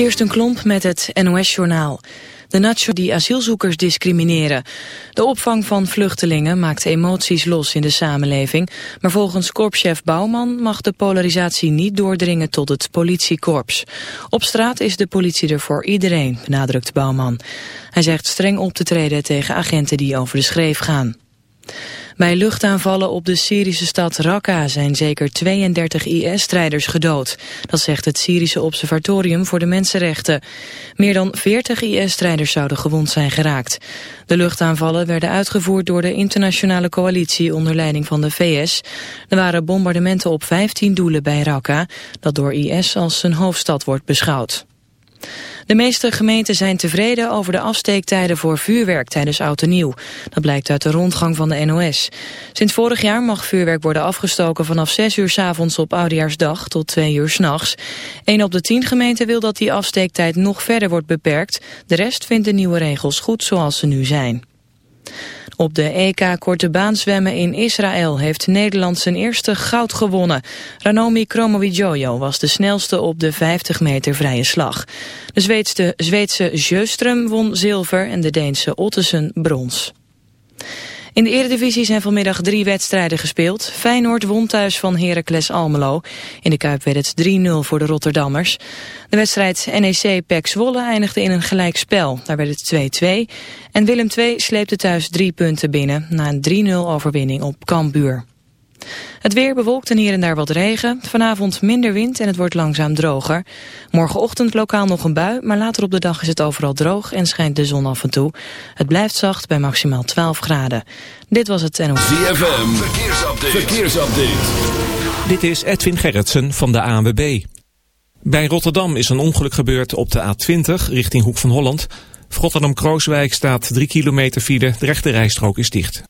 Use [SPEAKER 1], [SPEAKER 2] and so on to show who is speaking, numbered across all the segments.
[SPEAKER 1] Kirsten Klomp met het NOS-journaal. De nacho die asielzoekers discrimineren. De opvang van vluchtelingen maakt emoties los in de samenleving. Maar volgens korpschef Bouwman mag de polarisatie niet doordringen tot het politiekorps. Op straat is de politie er voor iedereen, benadrukt Bouwman. Hij zegt streng op te treden tegen agenten die over de schreef gaan. Bij luchtaanvallen op de Syrische stad Raqqa zijn zeker 32 IS-strijders gedood. Dat zegt het Syrische Observatorium voor de Mensenrechten. Meer dan 40 IS-strijders zouden gewond zijn geraakt. De luchtaanvallen werden uitgevoerd door de internationale coalitie onder leiding van de VS. Er waren bombardementen op 15 doelen bij Raqqa, dat door IS als zijn hoofdstad wordt beschouwd. De meeste gemeenten zijn tevreden over de afsteektijden voor vuurwerk tijdens Oud en Nieuw. Dat blijkt uit de rondgang van de NOS. Sinds vorig jaar mag vuurwerk worden afgestoken vanaf 6 uur s avonds op Oudejaarsdag tot 2 uur s'nachts. Een op de 10 gemeenten wil dat die afsteektijd nog verder wordt beperkt. De rest vindt de nieuwe regels goed zoals ze nu zijn. Op de EK Korte Baan zwemmen in Israël heeft Nederland zijn eerste goud gewonnen. Ranomi Kromowidjojo was de snelste op de 50 meter vrije slag. De Zweedse, Zweedse Sjöström won zilver en de Deense Ottesen brons. In de Eredivisie zijn vanmiddag drie wedstrijden gespeeld. Feyenoord won thuis van Heracles Almelo. In de Kuip werd het 3-0 voor de Rotterdammers. De wedstrijd NEC-PEC Zwolle eindigde in een gelijk spel. Daar werd het 2-2. En Willem II sleepte thuis drie punten binnen... na een 3-0 overwinning op Cambuur. Het weer bewolkt en hier en daar wat regen. Vanavond minder wind en het wordt langzaam droger. Morgenochtend lokaal nog een bui, maar later op de dag is het overal droog en schijnt de zon af en toe. Het blijft zacht bij maximaal 12 graden. Dit was het NOS.
[SPEAKER 2] ZFM, verkeersupdate. verkeersupdate.
[SPEAKER 3] Dit is Edwin Gerritsen van de ANWB. Bij Rotterdam is een ongeluk gebeurd op de A20 richting Hoek van Holland. Rotterdam-Krooswijk staat 3 kilometer file, de rechte rijstrook is dicht.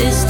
[SPEAKER 4] this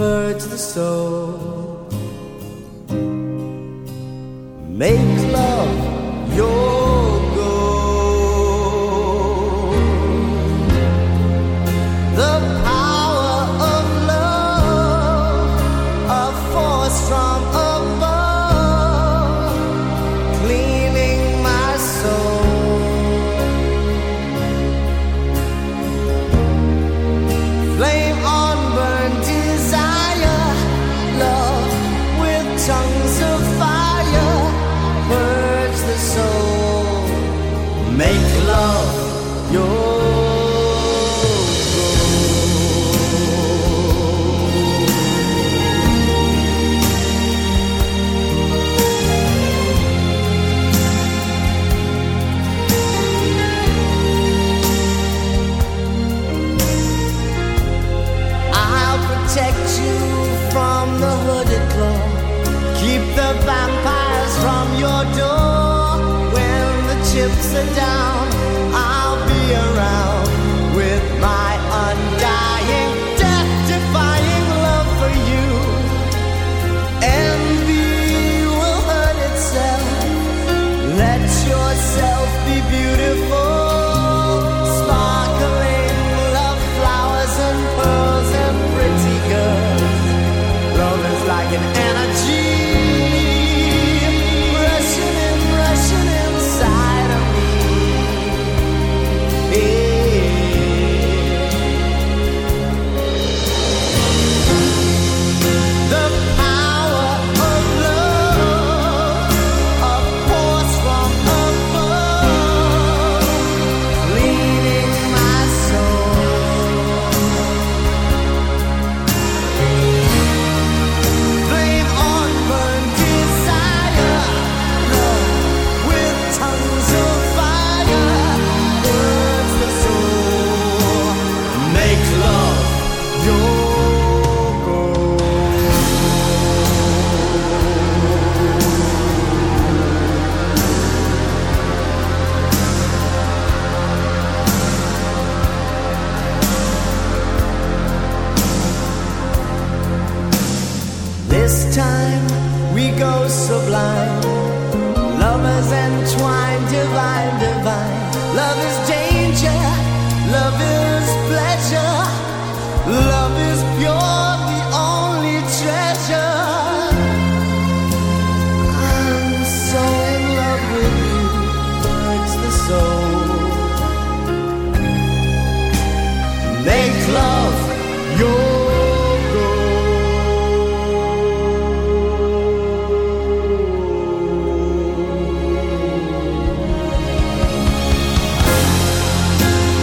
[SPEAKER 5] Hurts the soul. Make love your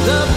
[SPEAKER 6] the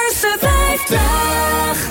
[SPEAKER 7] dag.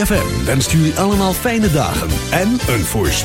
[SPEAKER 2] ZFM wenst jullie allemaal fijne dagen en een voorspoedig.